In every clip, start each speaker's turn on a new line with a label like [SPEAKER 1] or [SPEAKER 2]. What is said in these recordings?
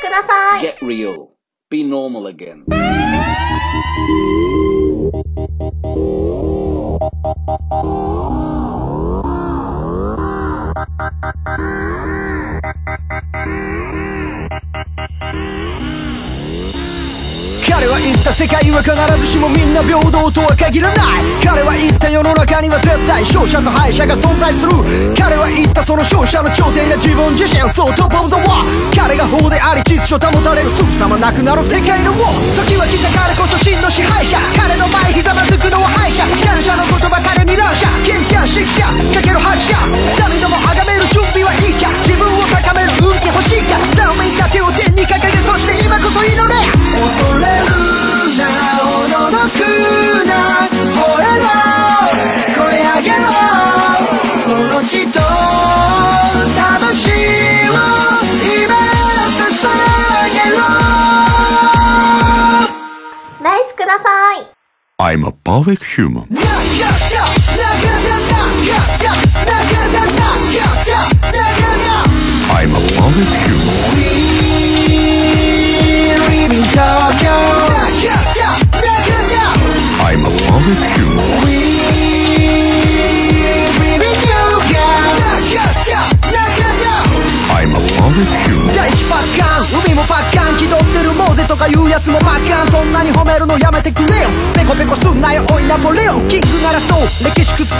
[SPEAKER 1] ください。
[SPEAKER 2] Get real. Be normal again.
[SPEAKER 3] った世界は必ずしもみんな平等とは限らない。彼は言った世の中には絶対勝者と敗者が存在する。彼は言ったその勝者の頂点が自分自身そうトップオブザワー。彼が法であり秩序保たれるすぐさまなくなる世界の王。時は来た彼こそ真の支配者。彼の前ひざまずくのは敗者。感謝の言葉彼に乱者。賢者識者。かける拍車誰でも崇める準備はいいか。自分を高める運気欲しいか。さあみんな手を天に掲げそして今こそ祈れ。恐れる。おののくな吠えろ声上げろその血と魂を今捧げろ
[SPEAKER 1] ライスください。
[SPEAKER 4] I'm a perfect human. I'm a perfect human. I'm a perfect human. I'm a perfect human.
[SPEAKER 3] 大地パッカン海もパッカン気取ってるモーゼとかいうやつもパッカンそんなに褒めるのやめてくれよペコペコすんなよおいナポレオンキングならそう歴史覆す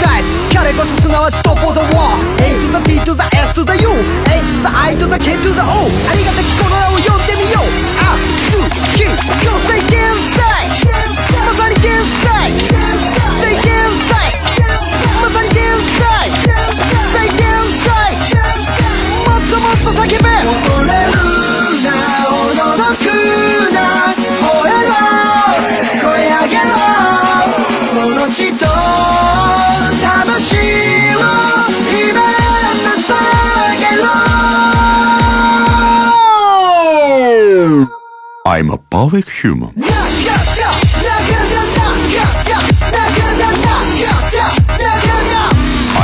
[SPEAKER 3] 彼こそすなわちトップザワー A to the T to the S to the U H to the I to the K to the O ありがたきこの名を呼んでみようあつき今日 say 天才まさに天才 Say 天才まさに天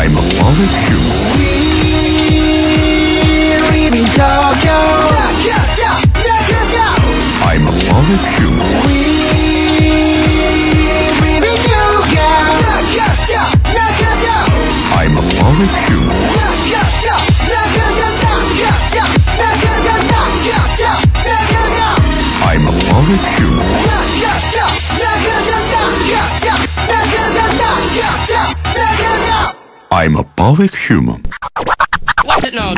[SPEAKER 3] 血と魂を今捧げろ
[SPEAKER 4] I'm a perfect human. I'm a perfect human. I'm a perfect human. I'm a perfect human. I'm a perfect human. I'm a public human.
[SPEAKER 5] What's it
[SPEAKER 6] known?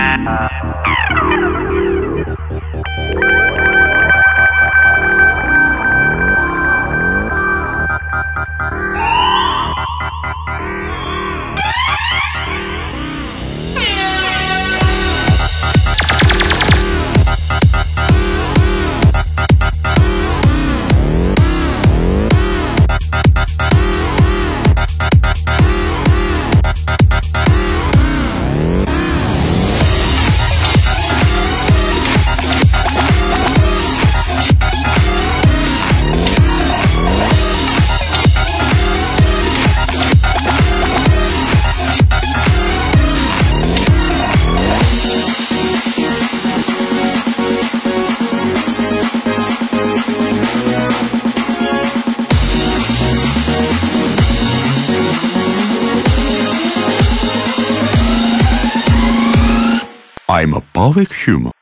[SPEAKER 6] Public Humor.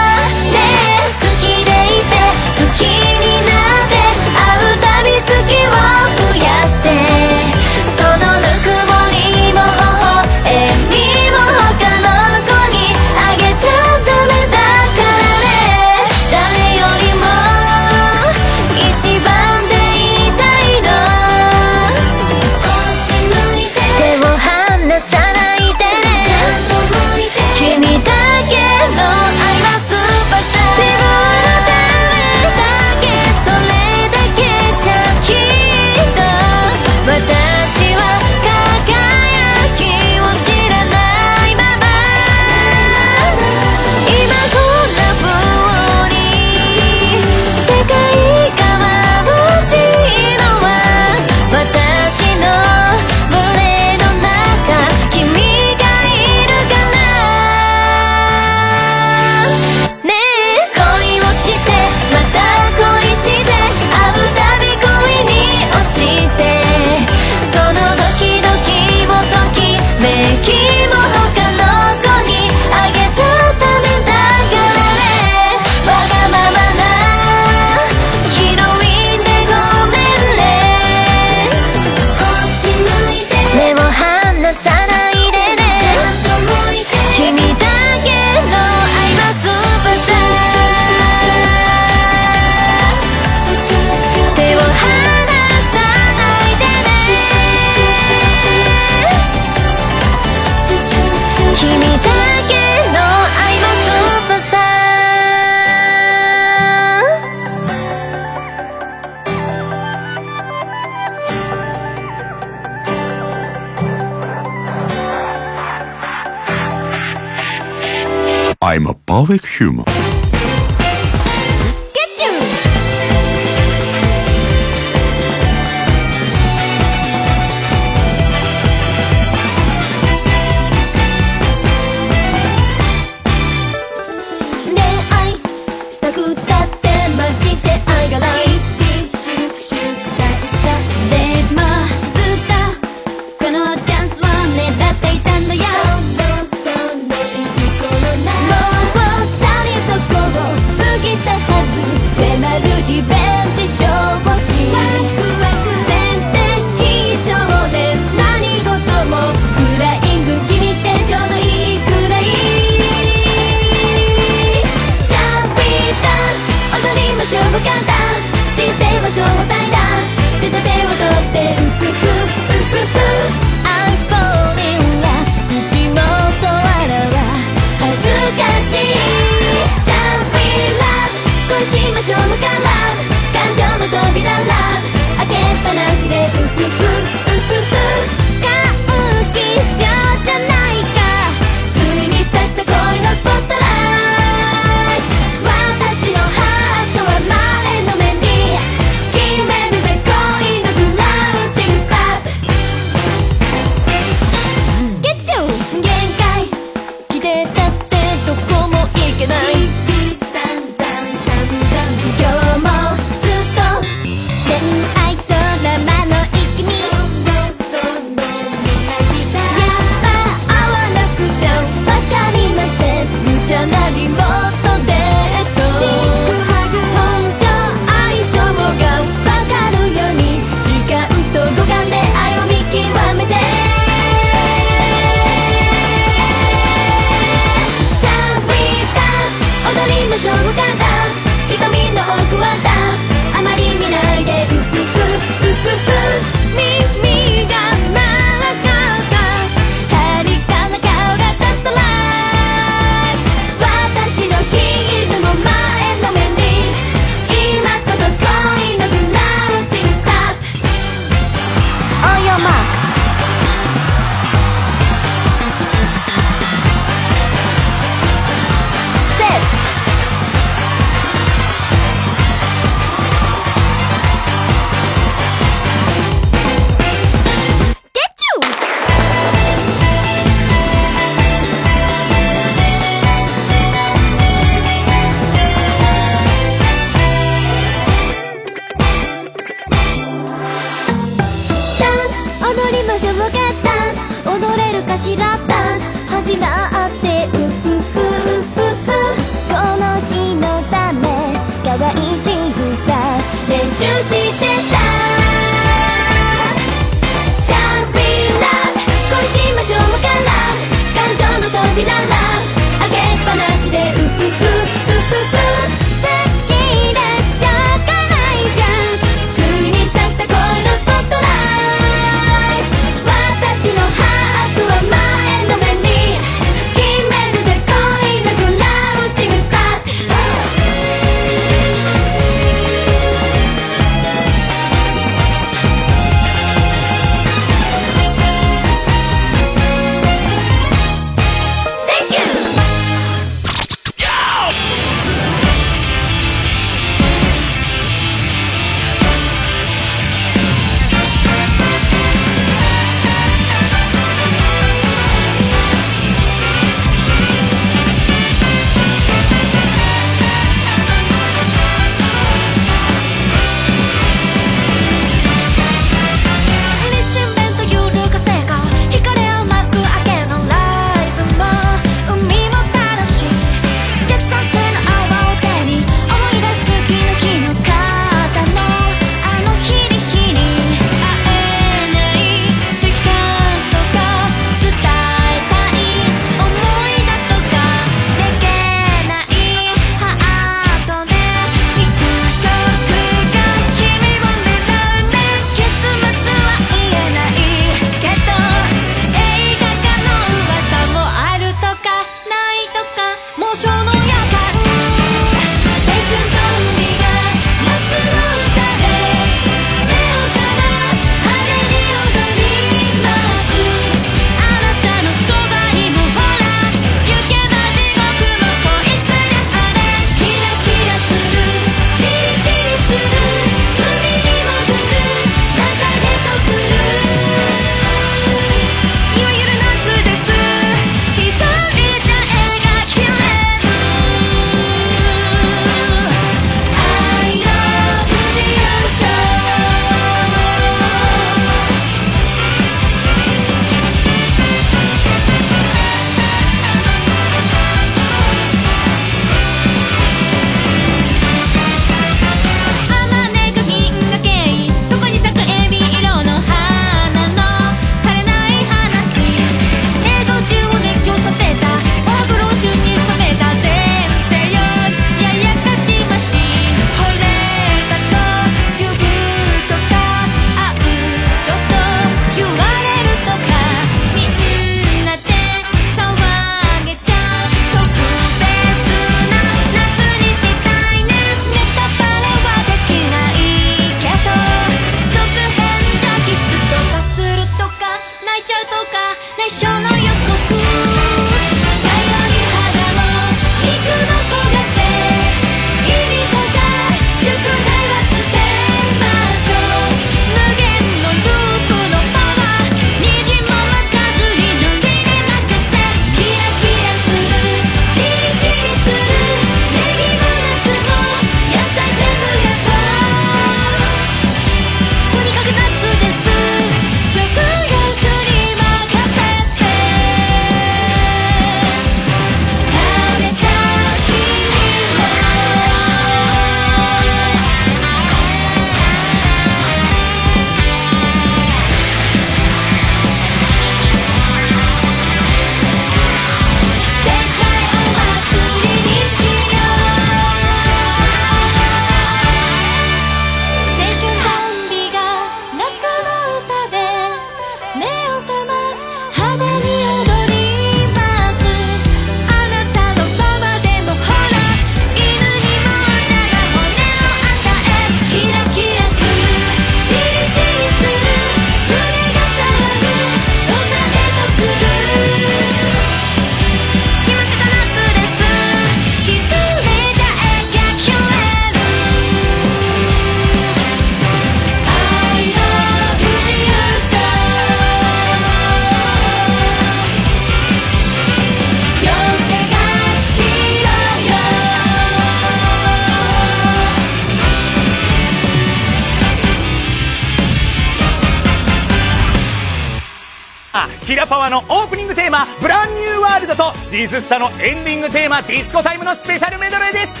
[SPEAKER 6] ズ
[SPEAKER 7] スタの
[SPEAKER 8] エンディングテーマディスコタイムのスペシャルメドレーです。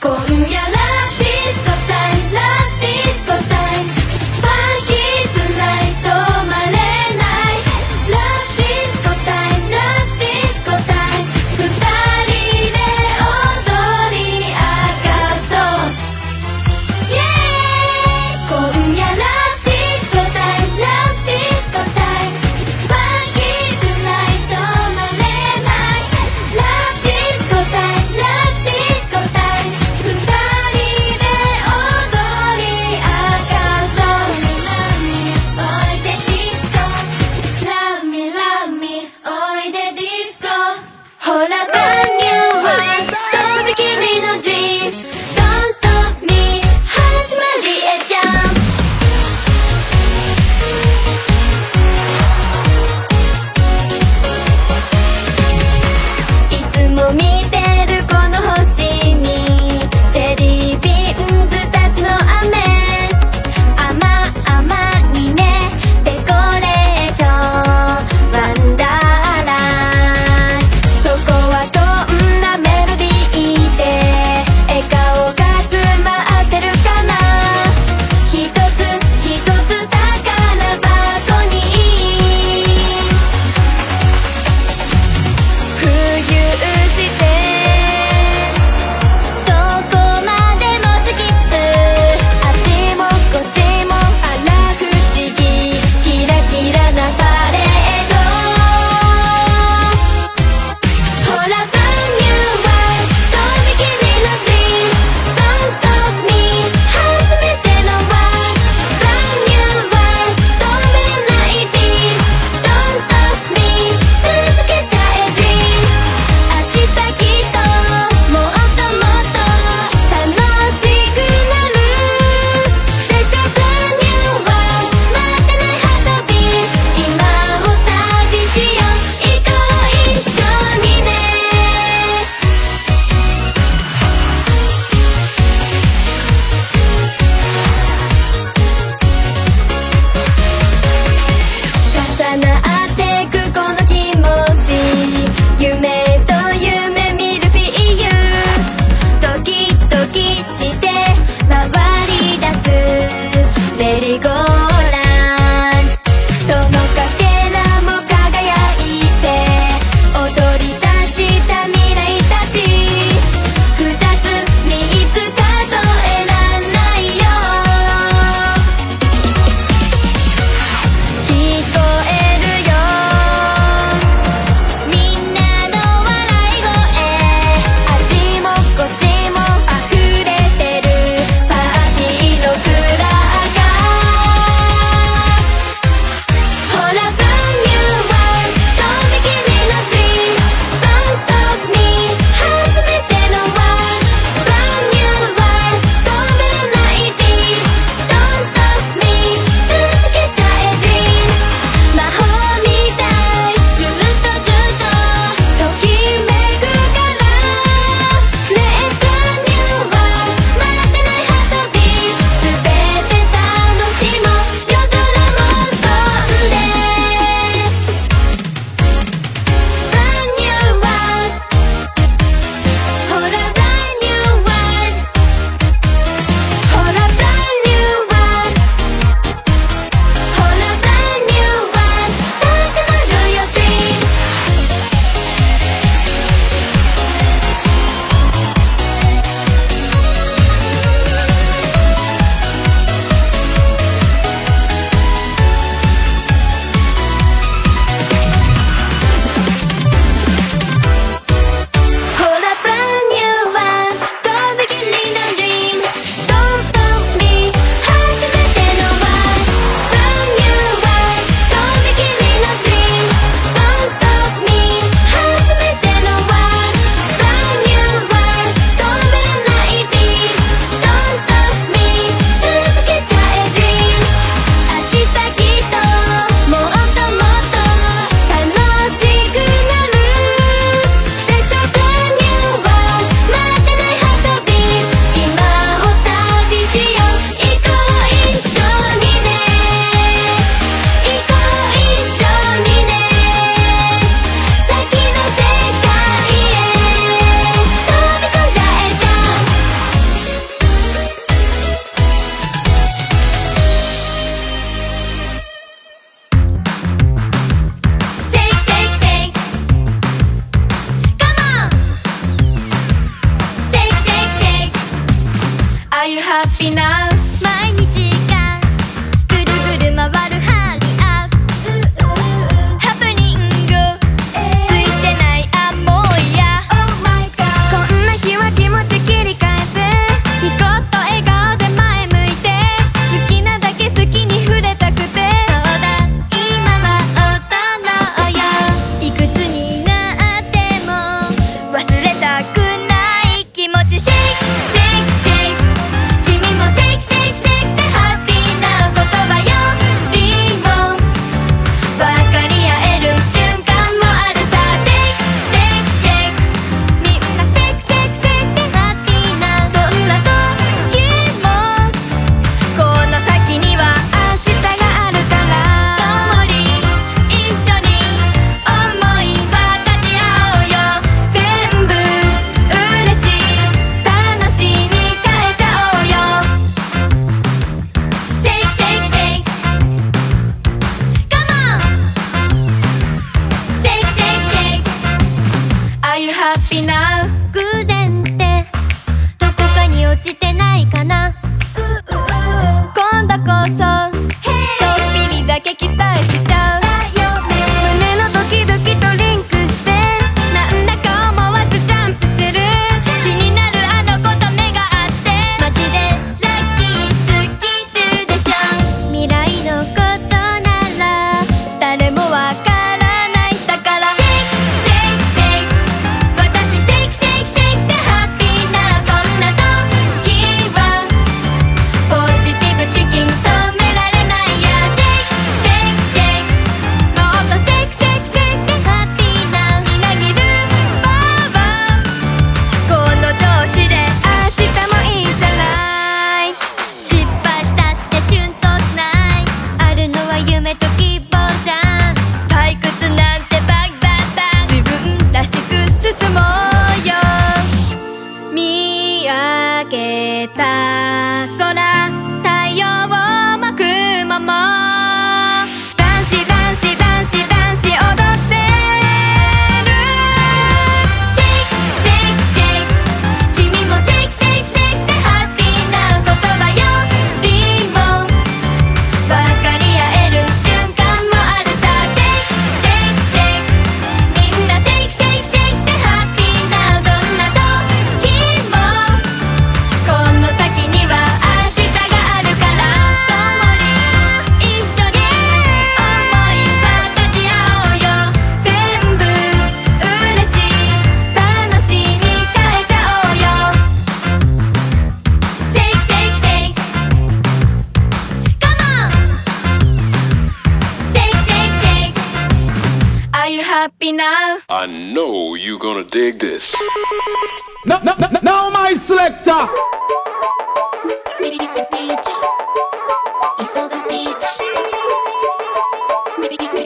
[SPEAKER 9] Coruña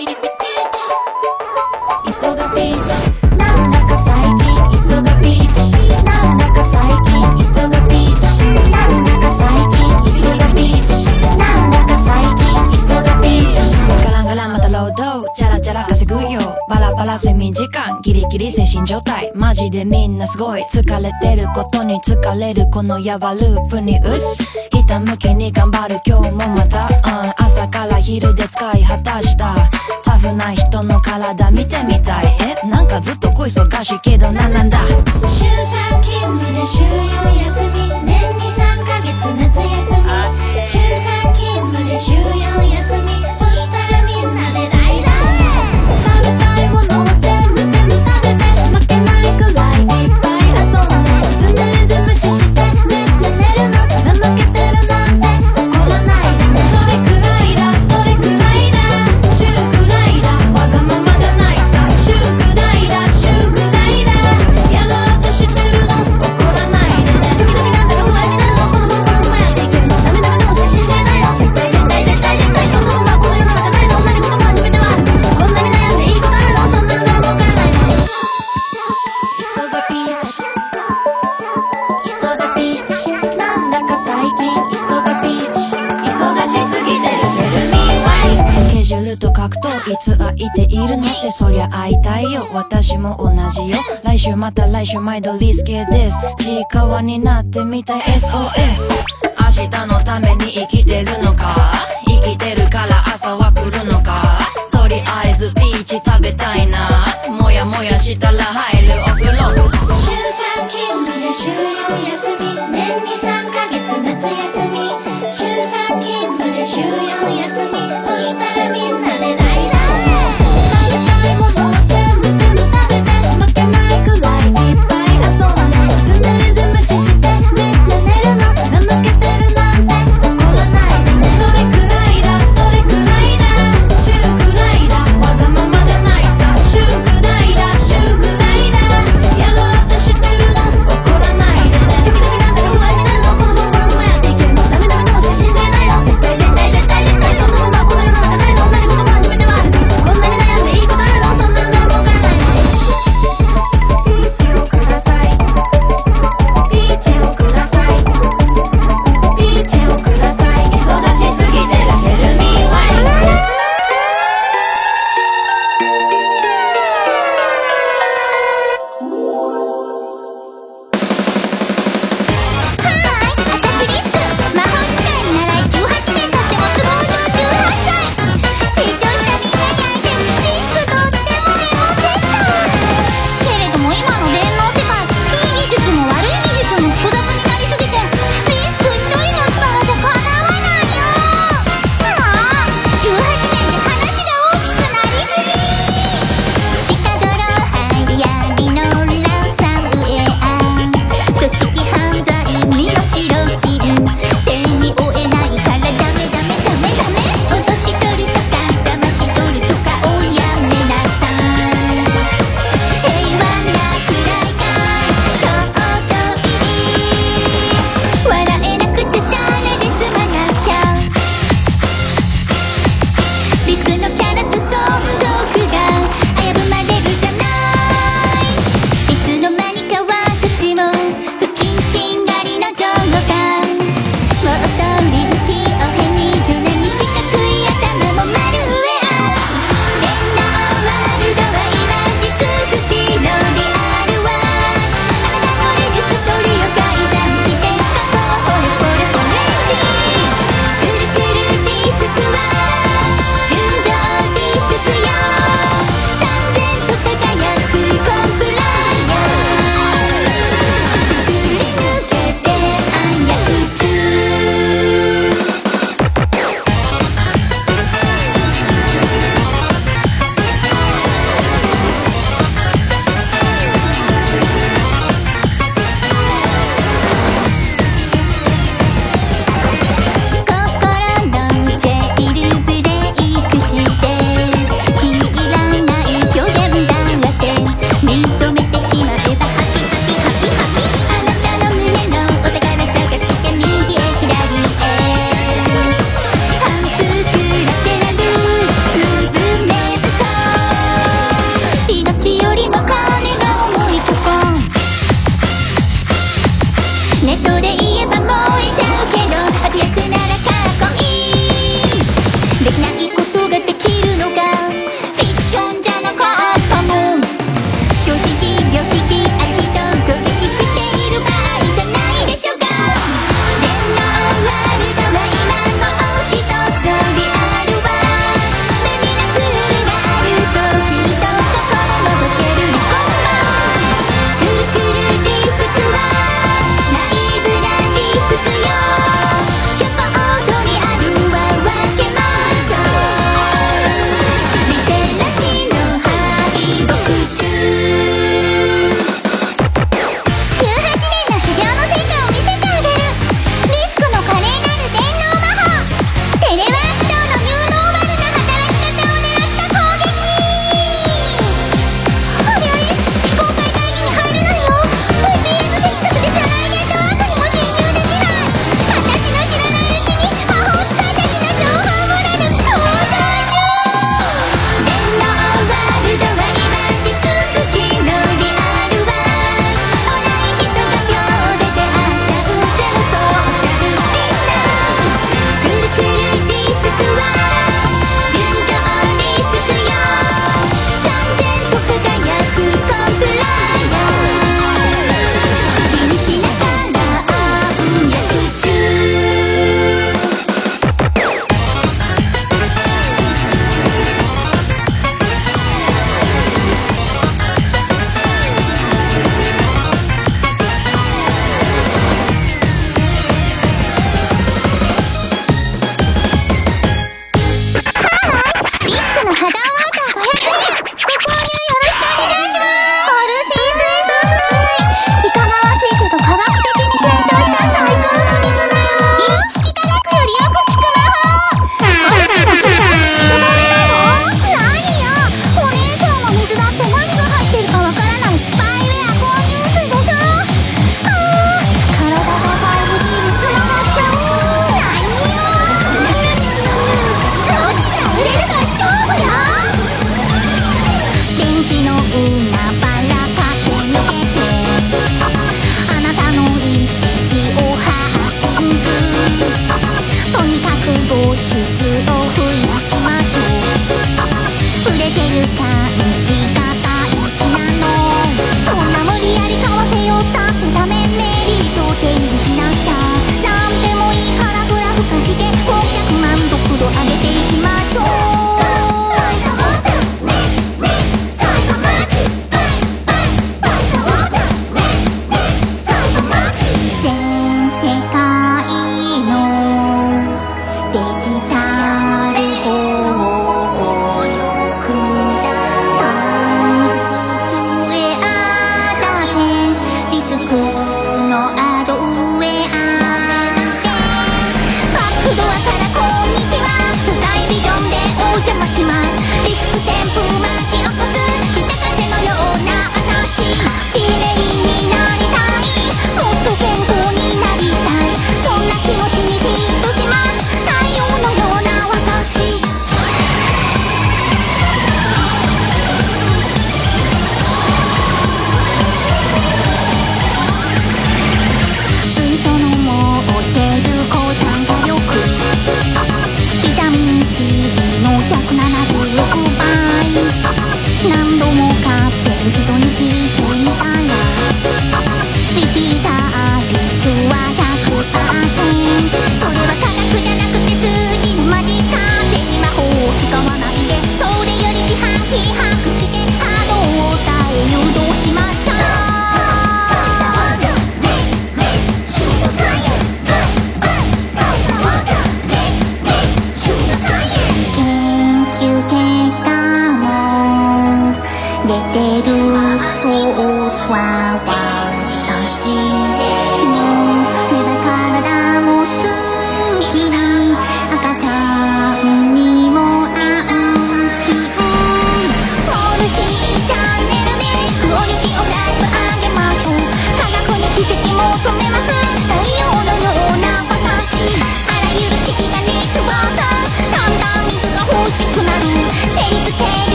[SPEAKER 9] 急がピーチ。急がピーチ。
[SPEAKER 10] バラ睡眠時間ギリギリ精神状態。マジでみんなすごい。疲れてることに疲れる。このヤバループにうっす。ひたむきに頑張る今日もまた、うん、朝から昼で使い果たした。危ない人の体見てみたい。えなんかずっと恋忙しいけどなんなんだ。
[SPEAKER 9] 週3勤務で週4そ
[SPEAKER 11] りゃ会いたいよ。私も同じよ。来週また来週毎度リスケです。ちいかわになってみたい。SOS 明日のために生きてるのか？生きてるから朝は来るのか？とりあえずビーチ食べたいな。もやもやしたら入るお風呂。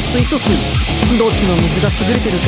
[SPEAKER 11] 水素水。どっちの水が優れてる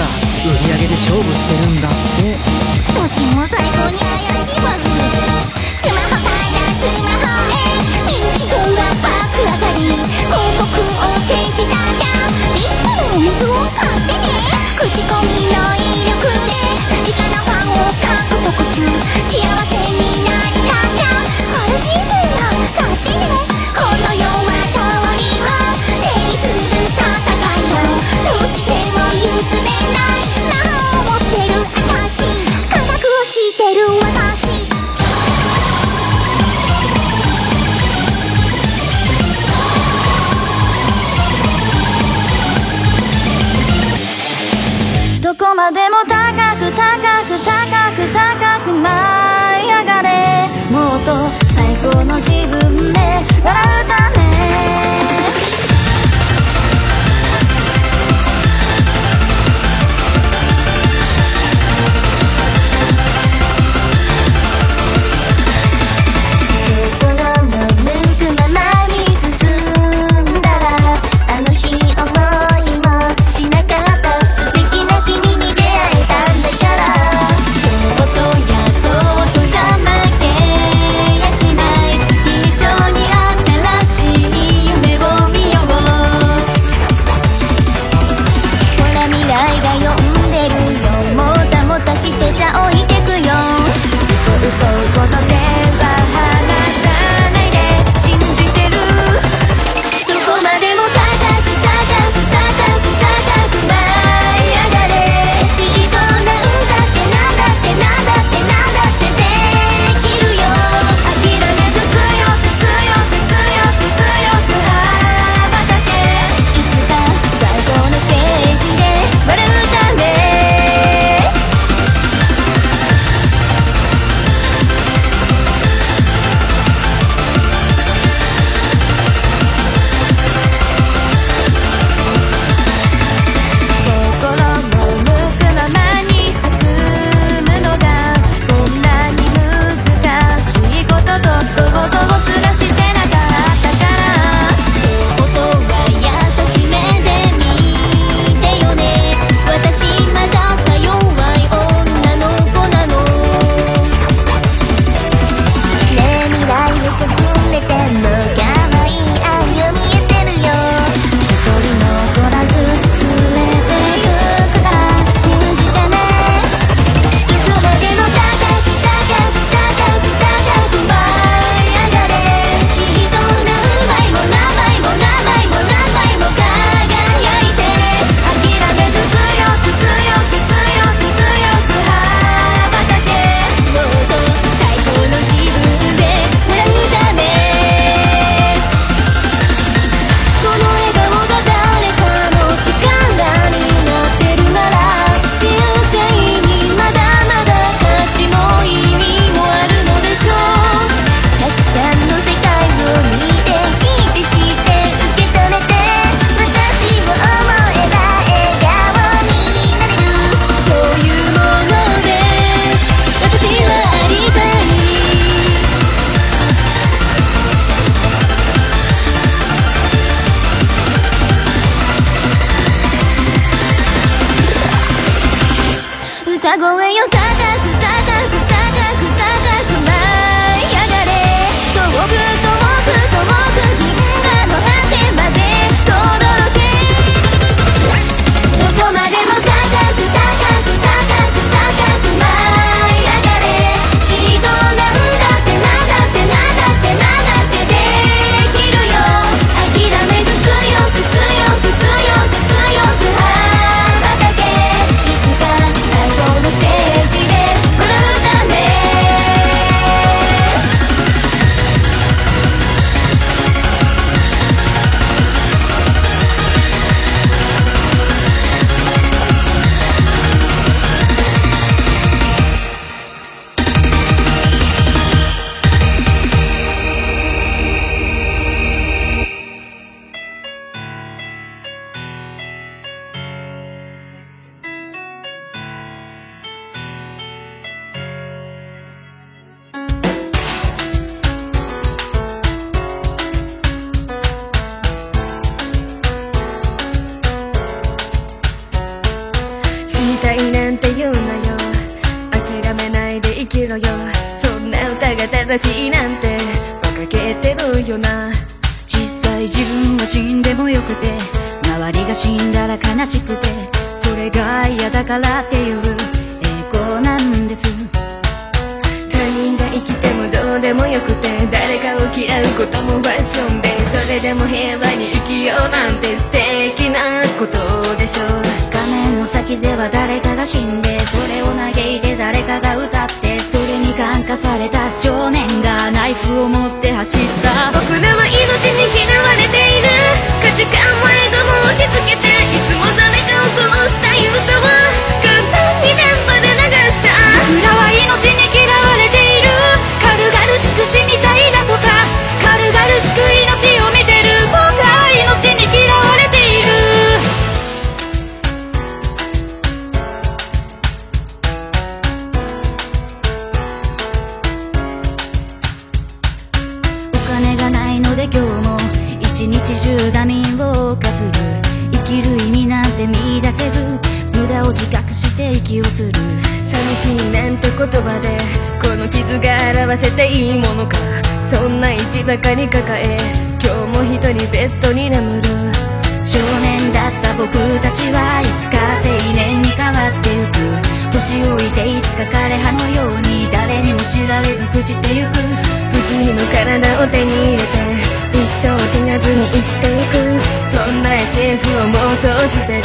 [SPEAKER 7] そうしてる。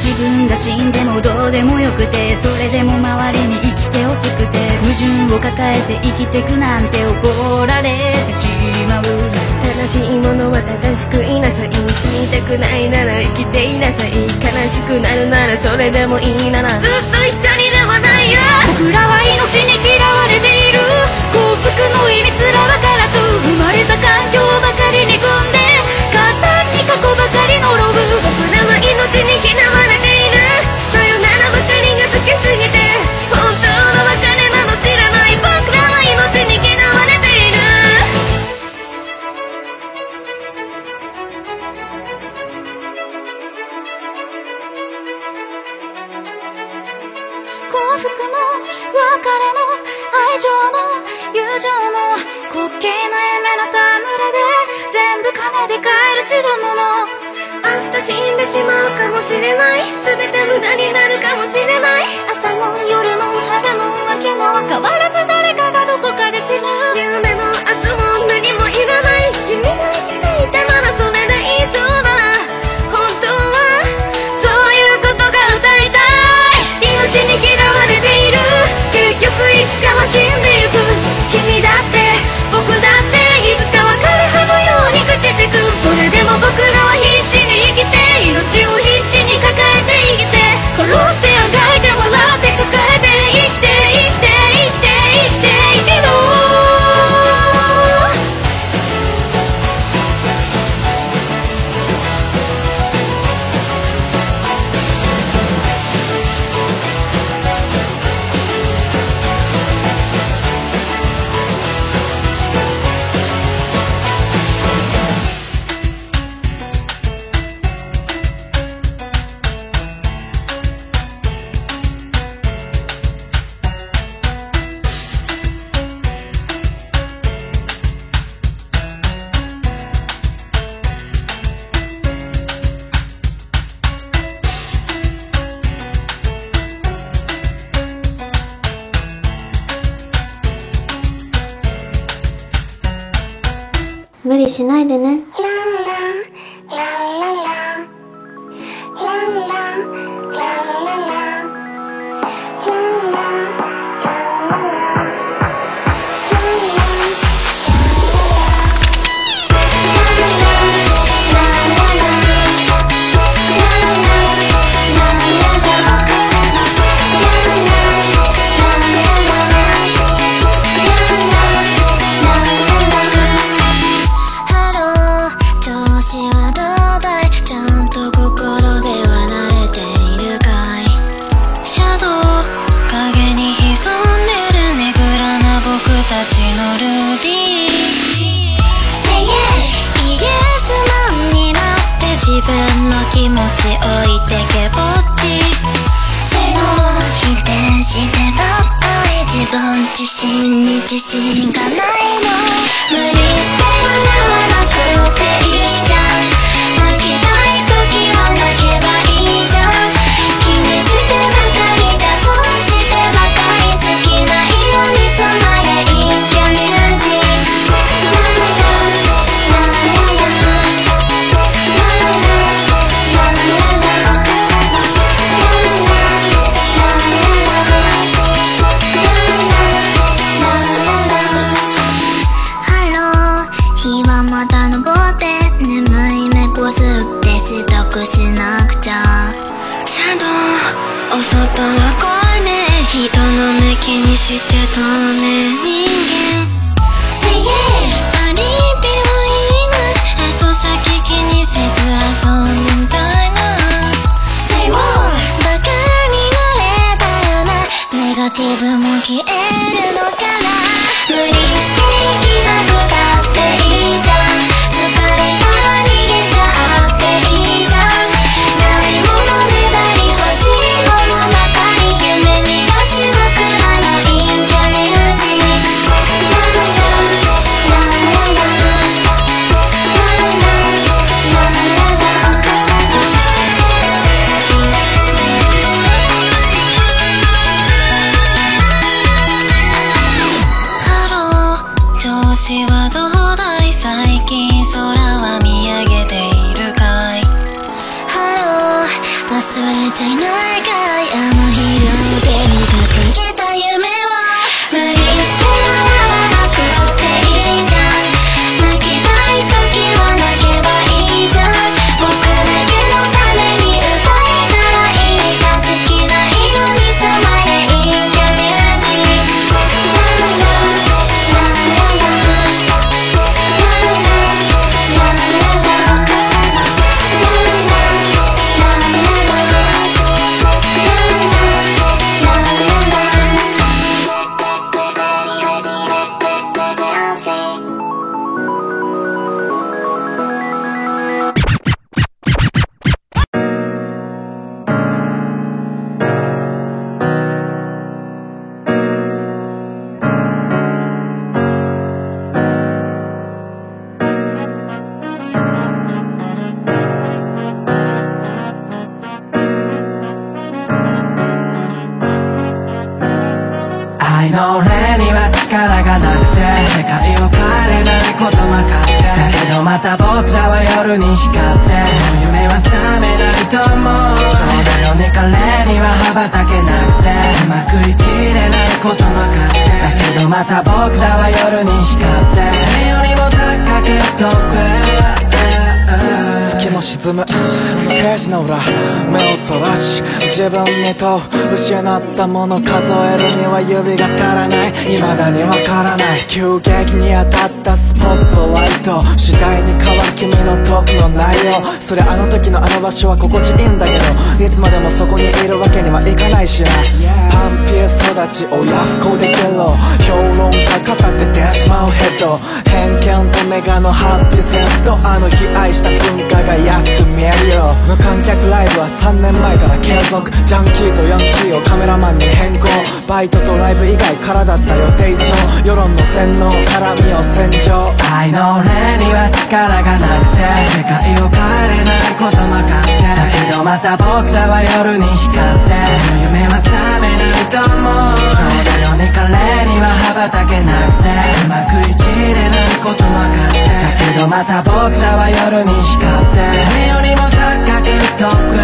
[SPEAKER 7] 自分が
[SPEAKER 12] 死んでも
[SPEAKER 9] どうでもよくてそれでも
[SPEAKER 12] 周りに生きてほしくて矛盾を抱えて生きてくなんて怒られてしまう。
[SPEAKER 9] 正しいものは正しくいなさい。死にたくないなら生きていなさい。悲しくなるならそれでもいいなら。ずっと一人ではないよ。
[SPEAKER 12] 僕らは命に嫌われている。幸福の意味すら分からず生まれた環境ばかり憎んで過ばかり
[SPEAKER 9] 僕らは命に嫌われて
[SPEAKER 12] 手だ
[SPEAKER 9] 明日死んでしまうかもしれない。全て無駄になるかもしれない。
[SPEAKER 12] 朝も夜も春も秋も変わらず誰かがどこかで死ぬ。
[SPEAKER 9] 夢も僕らは必死に生きて命を
[SPEAKER 13] もの
[SPEAKER 14] 数えるには指が足らない。未だにわからない。急激に当たったスポットライト。次第に変わる君のトークの内容。それあの時のあの場所は心地いいんだけど。いつまでもそこにいるわけにはいかないしな。親不幸でゲロ。評論家語っててしまうヘッド。偏見とネガのハッピーセット。あの日愛した文化が安く見えるよ。無観客ライブは3年前から継続。ジャンキーとヤンキーをカメラマンに変更。バイトとライブ以外からだった予定調世論の洗脳絡みを洗浄。
[SPEAKER 15] 愛の俺には力がなくて。世界を変えれないこと分かって。だけどまた僕らは夜に光って。もう夢は覚めそうだよね彼には羽ばたけなくて。うまく生きれないこと分かって。だけどまた僕らは夜に光って。誰よりも高く飛ぶ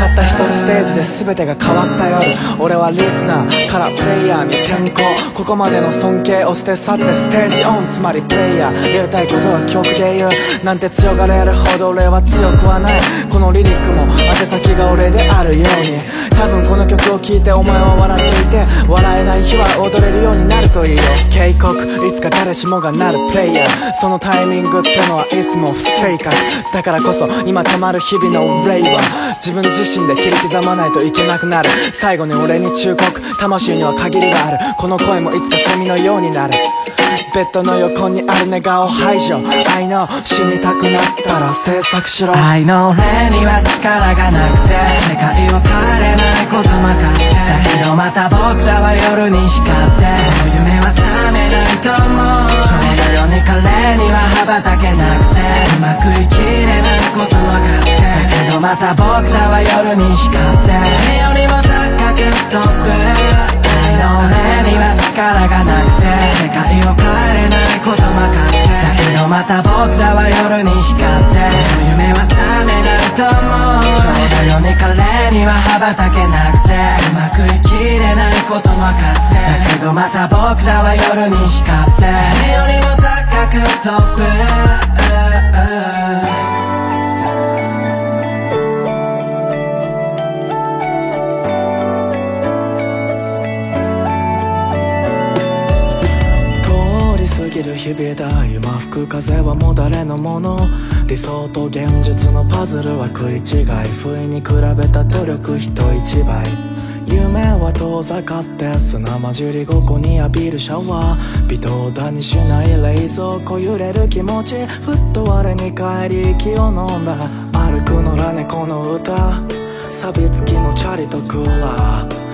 [SPEAKER 14] たった一ステージで全てが変わった夜俺はリスナーからプレイヤーに転向。ここまでの尊敬を捨て去ってステージオン。つまりプレイヤー。言いたいことは曲で言う。なんて強がれるほど俺は強くはない。このリリックも宛先が俺であるように多分この曲を聴いてお前は笑っていて笑えない日は踊れるようになるといいよ。警告いつか誰しもがなるプレイヤー。そのタイミングってのはいつも不正確。だからこそ今たまる日々のレイは自分自身で切り刻まないといけなくなる。最後に俺に忠告。魂には限りがある。この声もいつかセミのようになる。ベッドの横にある寝顔排除。I know 死にたくなったら制作しろ。
[SPEAKER 15] I know 俺には力がなくて世界を変えれないことまかってだけどまた僕らは夜に光ってこの夢は覚めないと思う。よに彼には羽ばたけなくてうまくいきれないこともかってだけどまた僕らは夜に光ってまた僕らは夜に光って夢は覚めないと思うちょうどよね彼には羽ばたけなくてうまく生きれないこと分かってだけどまた僕らは夜に光って誰よりも高く飛ぶ
[SPEAKER 14] 通り過ぎる日々だ今吹風はもう誰のもの？理想と現実のパズルは食い違い不意に比べた努力人一倍。夢は遠ざかって砂混じりごこに浴びるシャワー。微動だにしない冷蔵庫揺れる気持ちふっと我に返り息を飲んだ。歩くのら猫の歌。錆びつきのチャリとクーラー。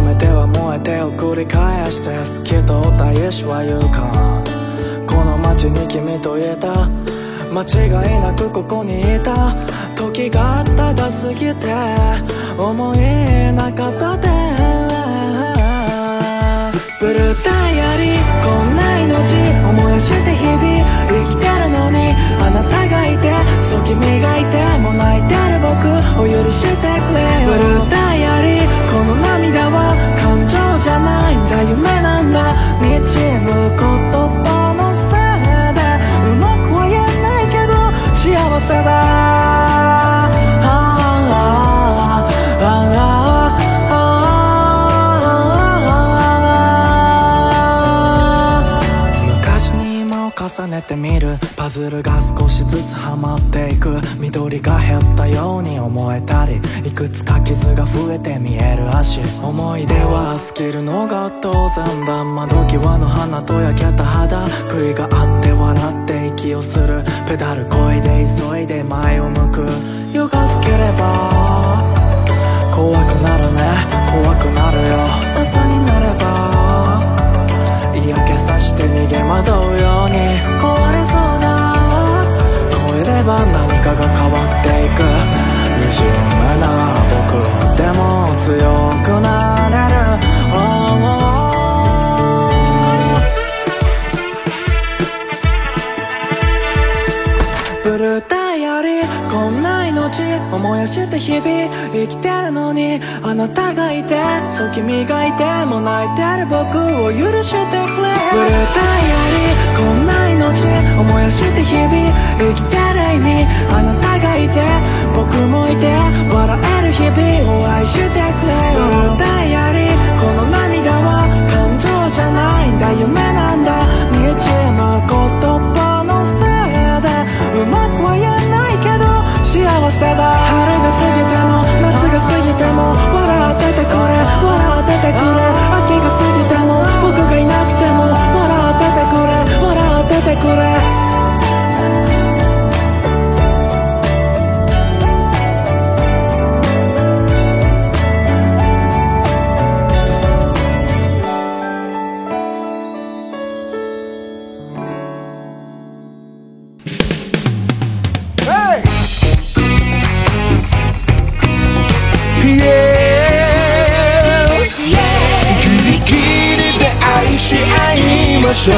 [SPEAKER 14] 冷めては燃えてを繰り返して透き通った意志は勇敢。街に君といた。間違いなくここにいた。時がただ過ぎて思い半ばでブルータイヤリーこんな命思いして日々生きてるのに。あなたがいてそう君がいても泣いてる僕を許してくれよ。ブルータイヤリーこの涙は感情じゃないんだ。夢なんだ。滲む言葉幸せだ。昔に今を重ねてみるパズルが少しずつはまっていく。緑が減ったように思えたりいくつか傷が増えて見える足。思い出は尽きるのが当然だ窓際の花と焼けた肌悔いがあって笑って息をする。ペダルこいで急いで前を向く。夜が更ければ怖くなるね。怖くなるよ。朝になれば嫌気さして逃げ惑うように。壊れそうだ。超えれば何かが変わっていく。惨めな僕でも強くなれ。んな命思い出して日々生きてるのにあなたがいてそう君がいても泣いてる僕を許してくれ。ブルータイヤリこんな命思い出して日々生きてる意味あなたがいて僕もいて笑える日々を愛してくれ。ブルータイヤリこの涙は感情じゃないんだ。夢なんだ。滲む言葉のせいで。うまくは言えない幸せだ。春が過ぎても夏が過ぎても笑っててくれ笑っててくれ。秋が過ぎても僕がいなくても笑っててくれ笑っててくれ。
[SPEAKER 16] そう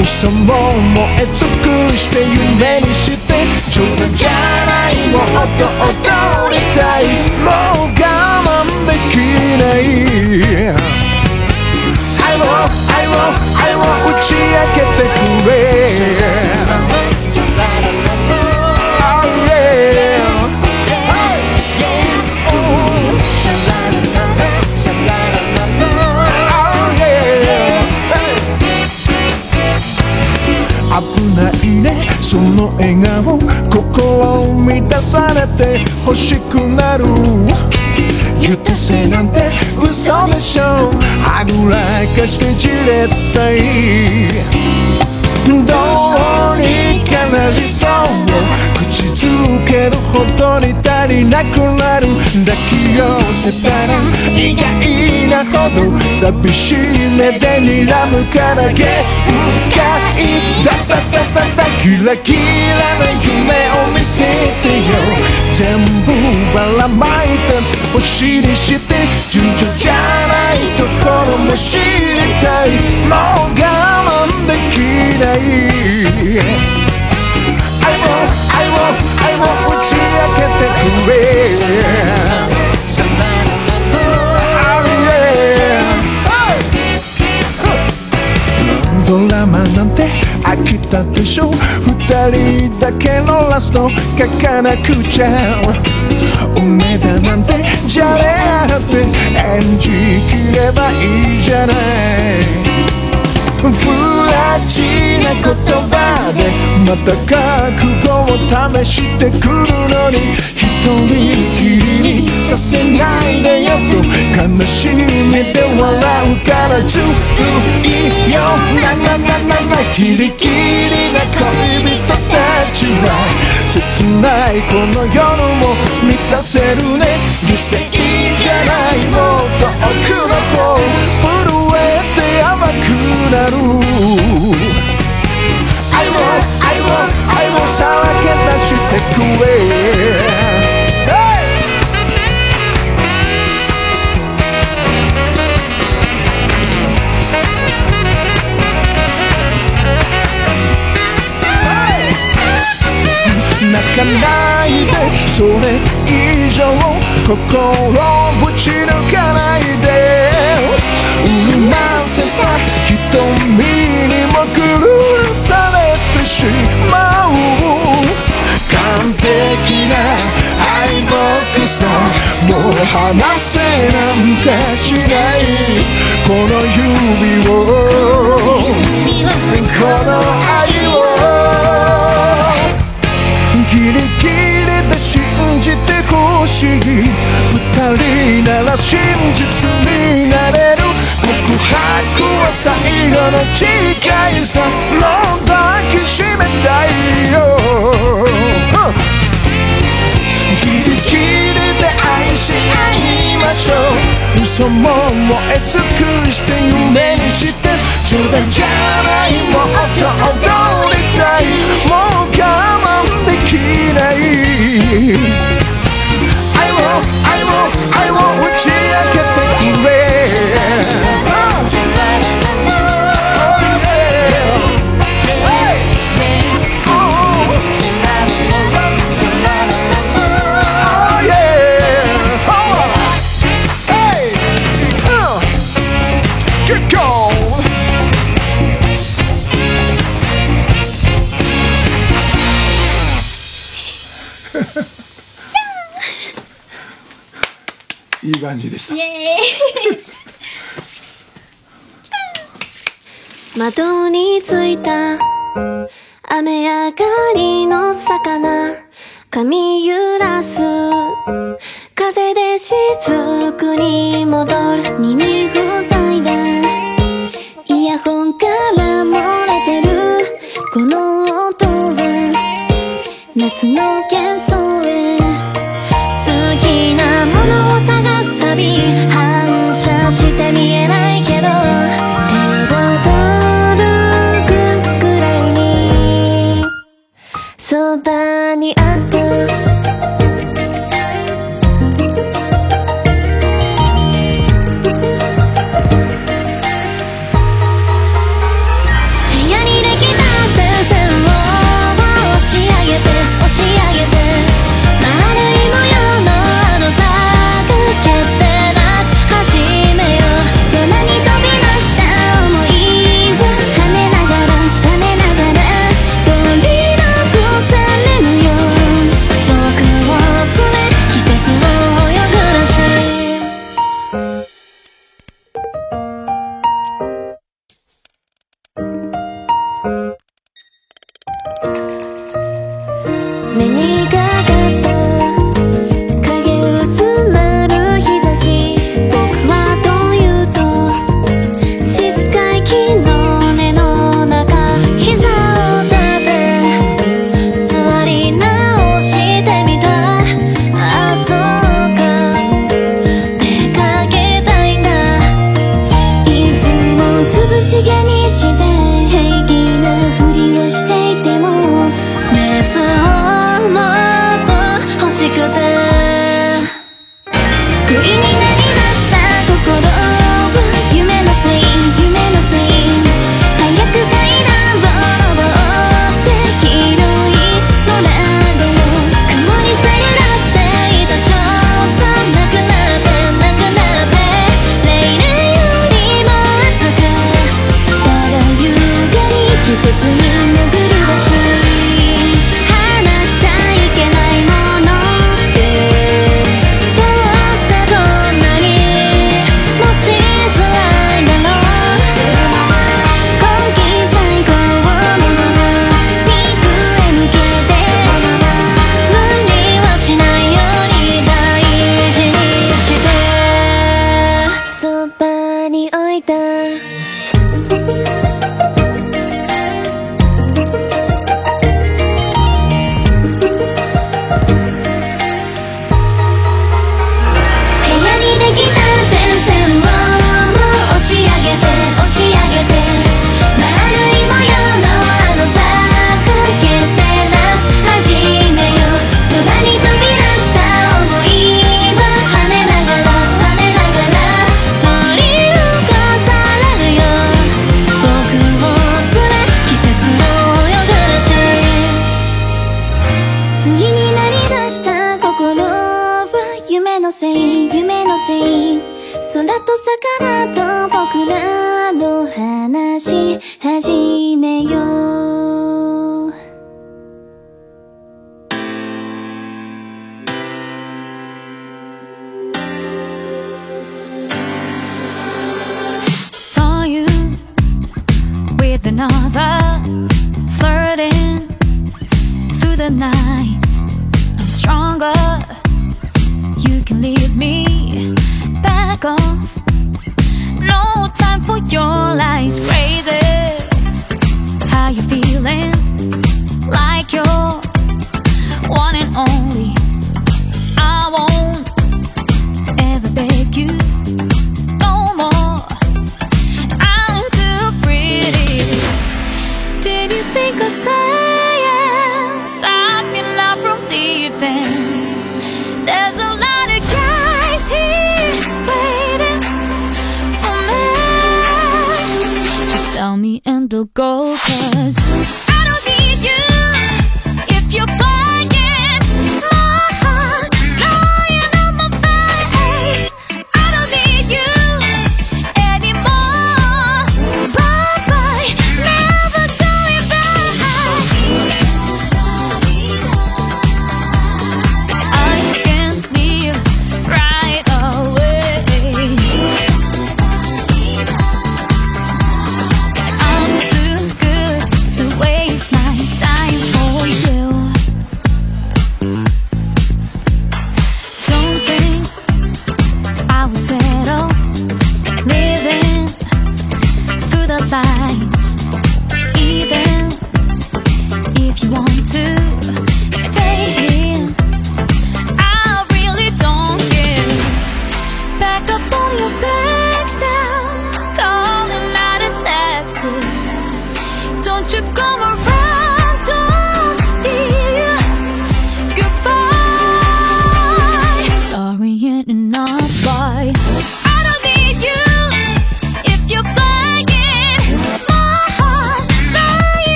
[SPEAKER 16] 嘘も燃え尽くして夢にしてちょっとじゃないもっと踊りたいもう我慢できない。愛を愛を愛を打ち明けてくれ。重ねて欲しくなる。言ったせいなんて嘘でしょ。はぐらかしてじれったい。どうにかなりそう。口づけど本当に足りなくなる抱き寄せたら意外なほど。寂しい目で睨むから限界だだだだだキラキラな夢を見せてよ。全部ばらまいて星にして順序じゃないところも知りたい。もう我慢できない。愛を愛を愛を打ち明けてくれドラマなんて飽きたでしょ。二人だけのラスト書かなくちゃ梅田なんてじゃれ合って演じきればいいじゃない。不ラチな言葉でまた覚悟を試してくるのに一人きりにさせないでよと悲しみで笑うからずるいよなななななキリキリな恋人たちは切ないこの夜も満たせるね犠牲じゃないもっと奥の方なる。愛を愛を愛をさらけ出してくれ。泣かないで。それ以上心をぶち抜かないで。離せなんかしないこの指をこの愛をギリギリで信じてほしい二人なら真実になれる。告白は最後の誓いさ。もう抱きしめたいよ。し合いましょう嘘も燃え尽くして夢にして冗談じゃないもっと踊りたいもう我慢できない愛を愛を愛を打ち明けてくれ感じでした。
[SPEAKER 17] イエーイ。窓についた雨上がりのそばにあ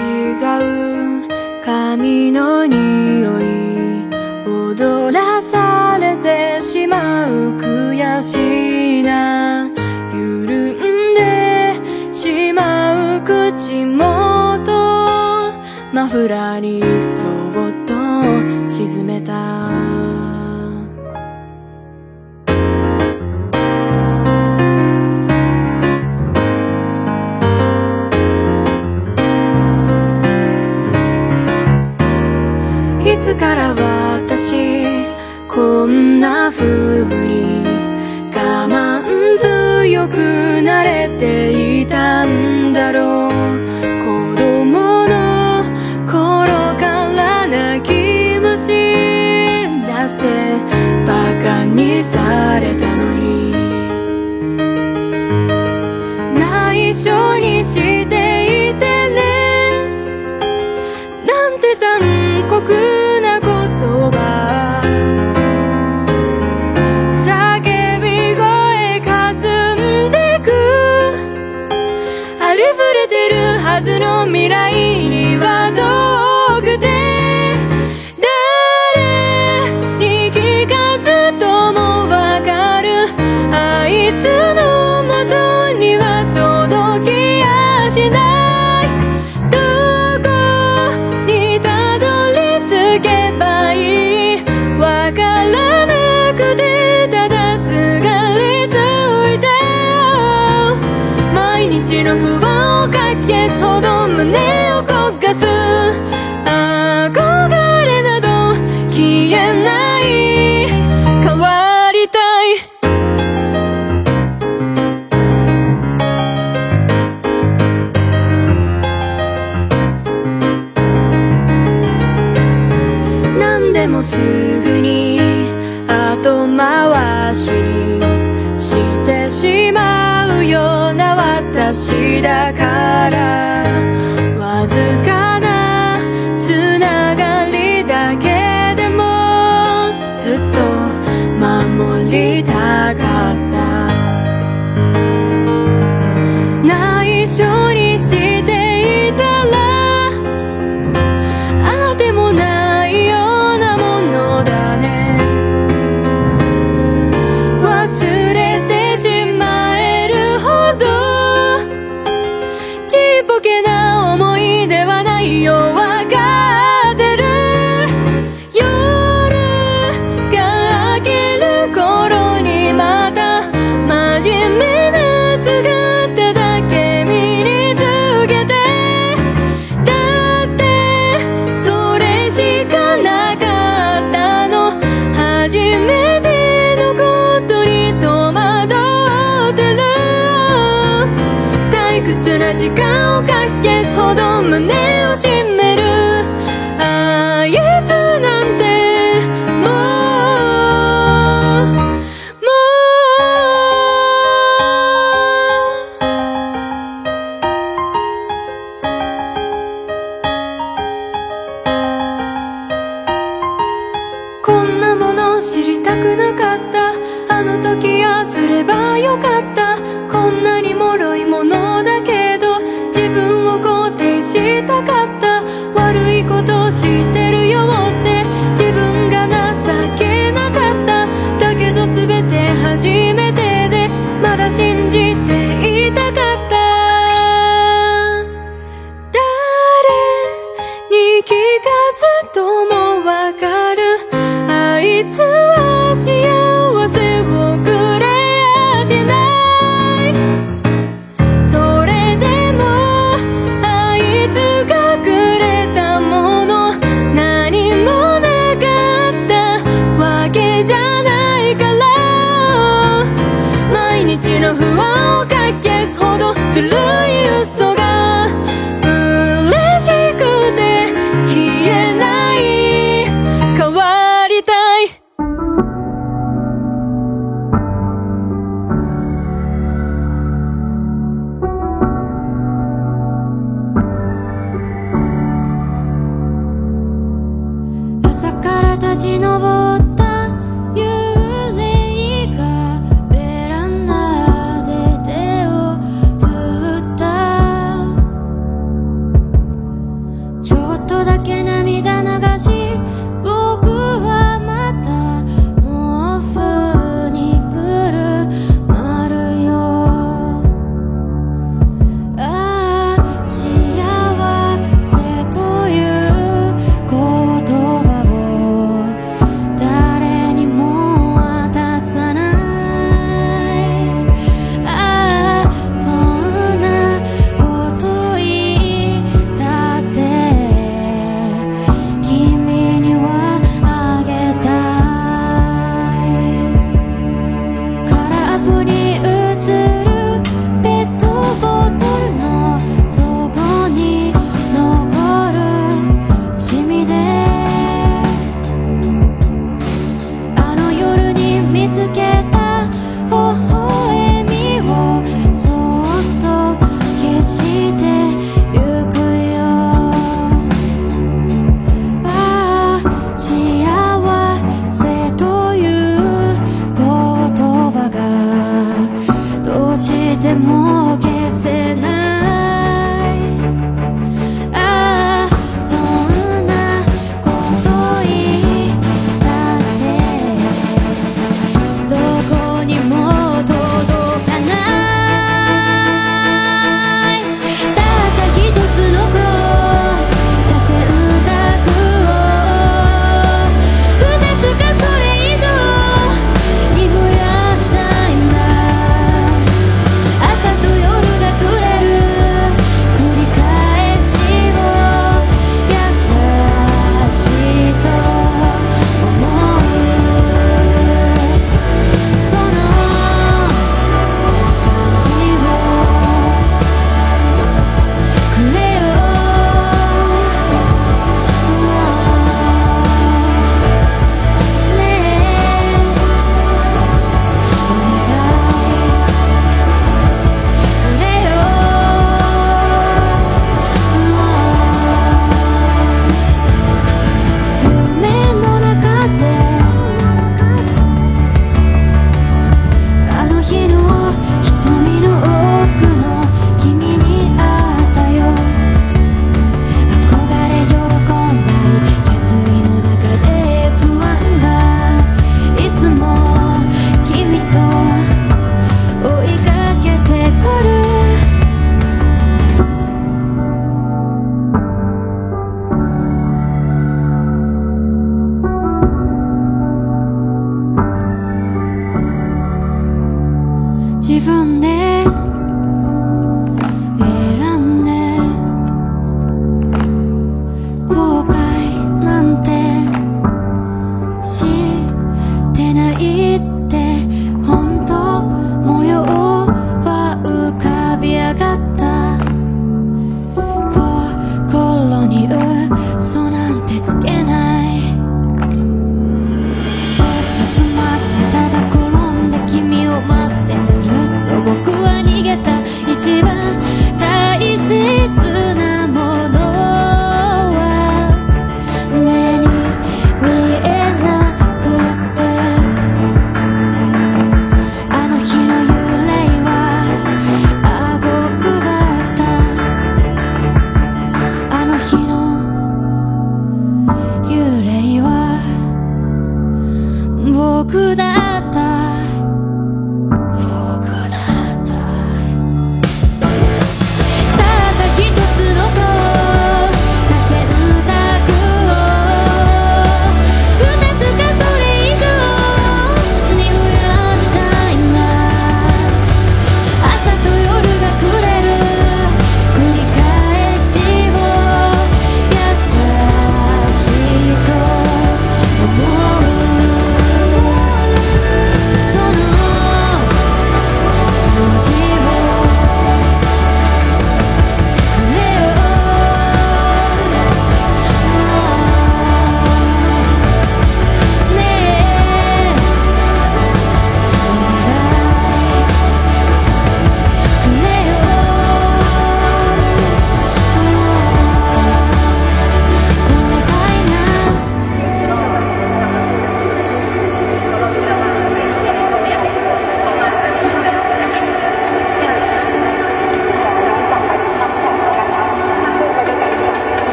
[SPEAKER 9] 違う髪の匂い踊らされてしまう悔しいな。緩んでしまう口元マフラーにそっと沈めた。さ
[SPEAKER 10] れた
[SPEAKER 18] 私だから。 시간.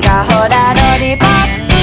[SPEAKER 18] がほらロリポップ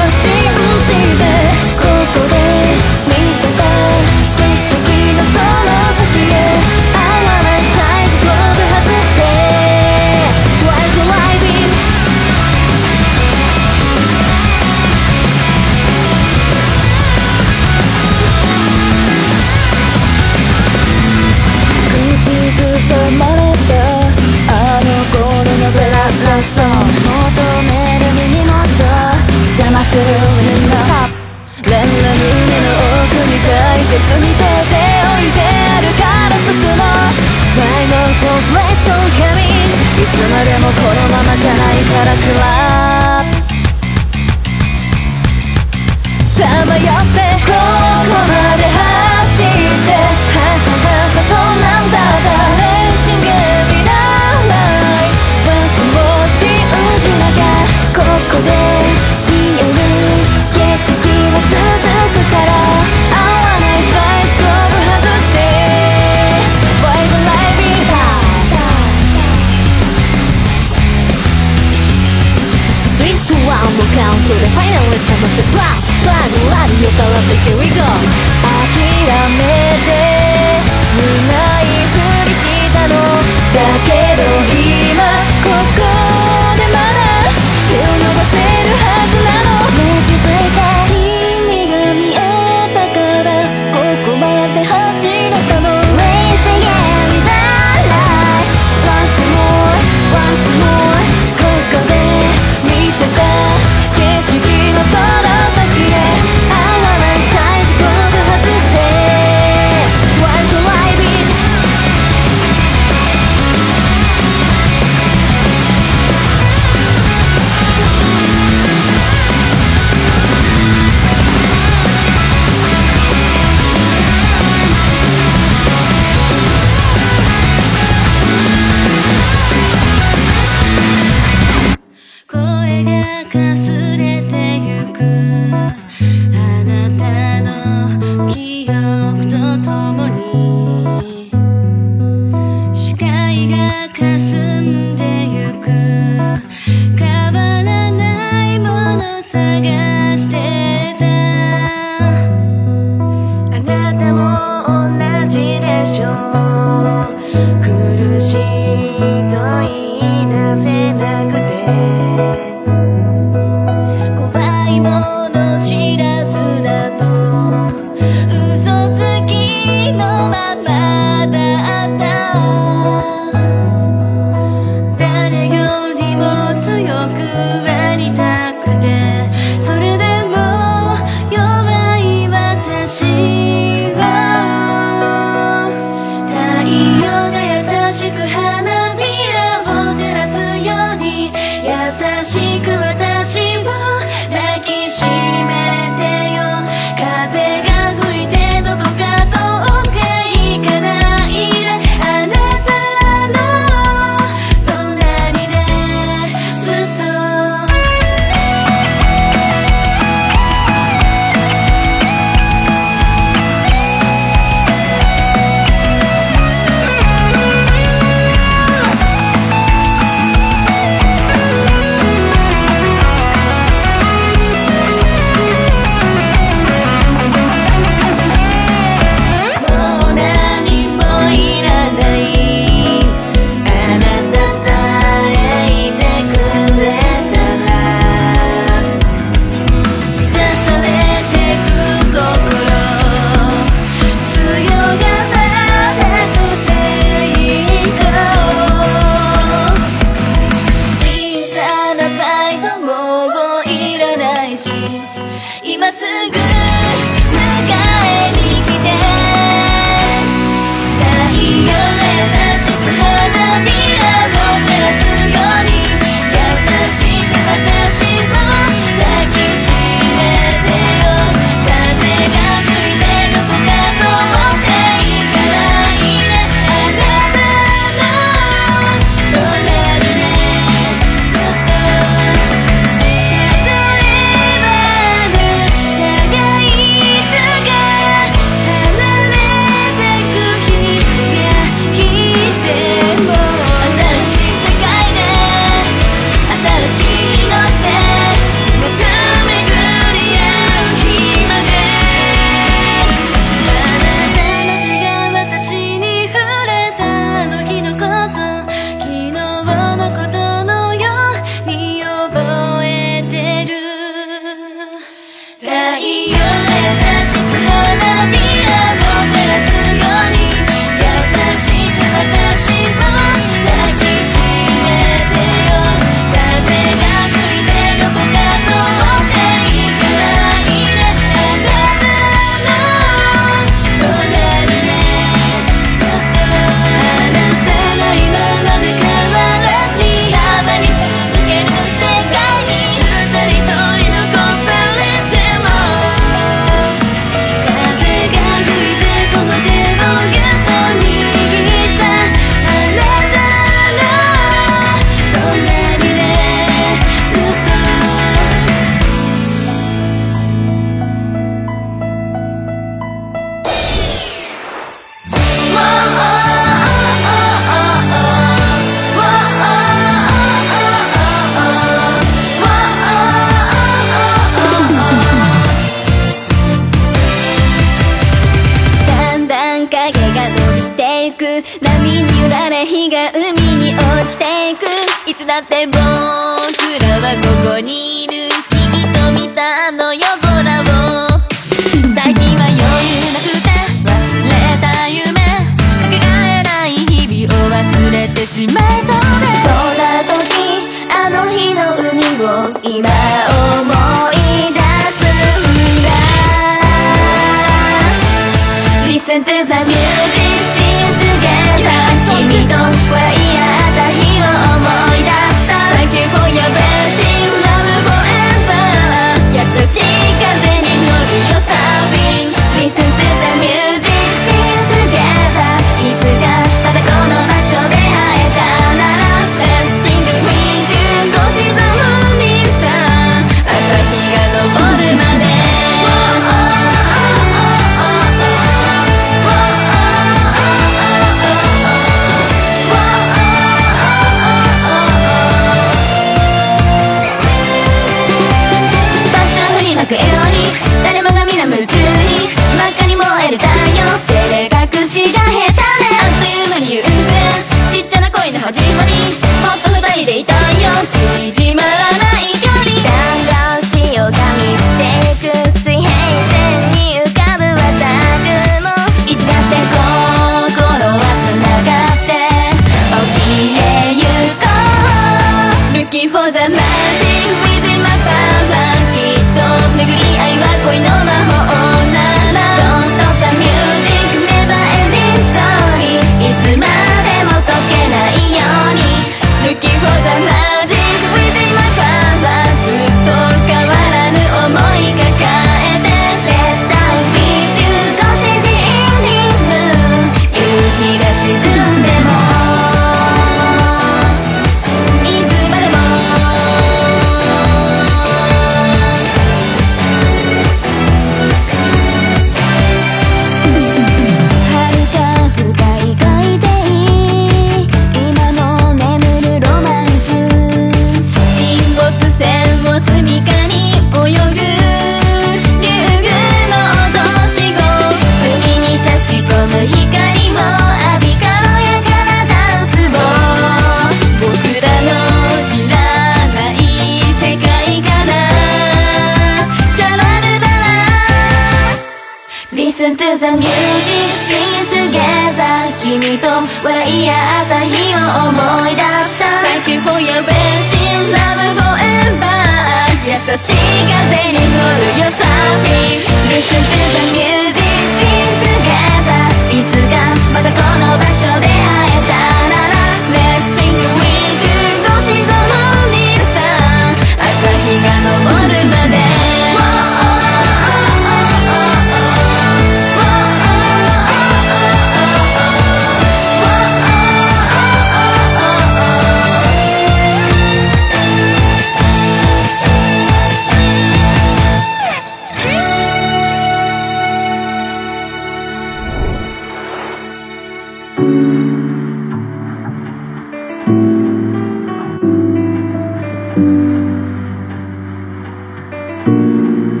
[SPEAKER 18] 時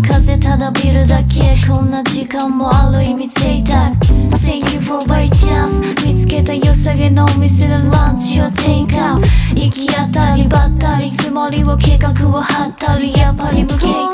[SPEAKER 7] 風た
[SPEAKER 1] だ
[SPEAKER 7] ビルだけ。こんな時間もある意味贅沢。Thank you for by chance 見つけた良さげのお店でランチを take out 行き当たりばったりつもりを計画を張ったりやっぱり無計画。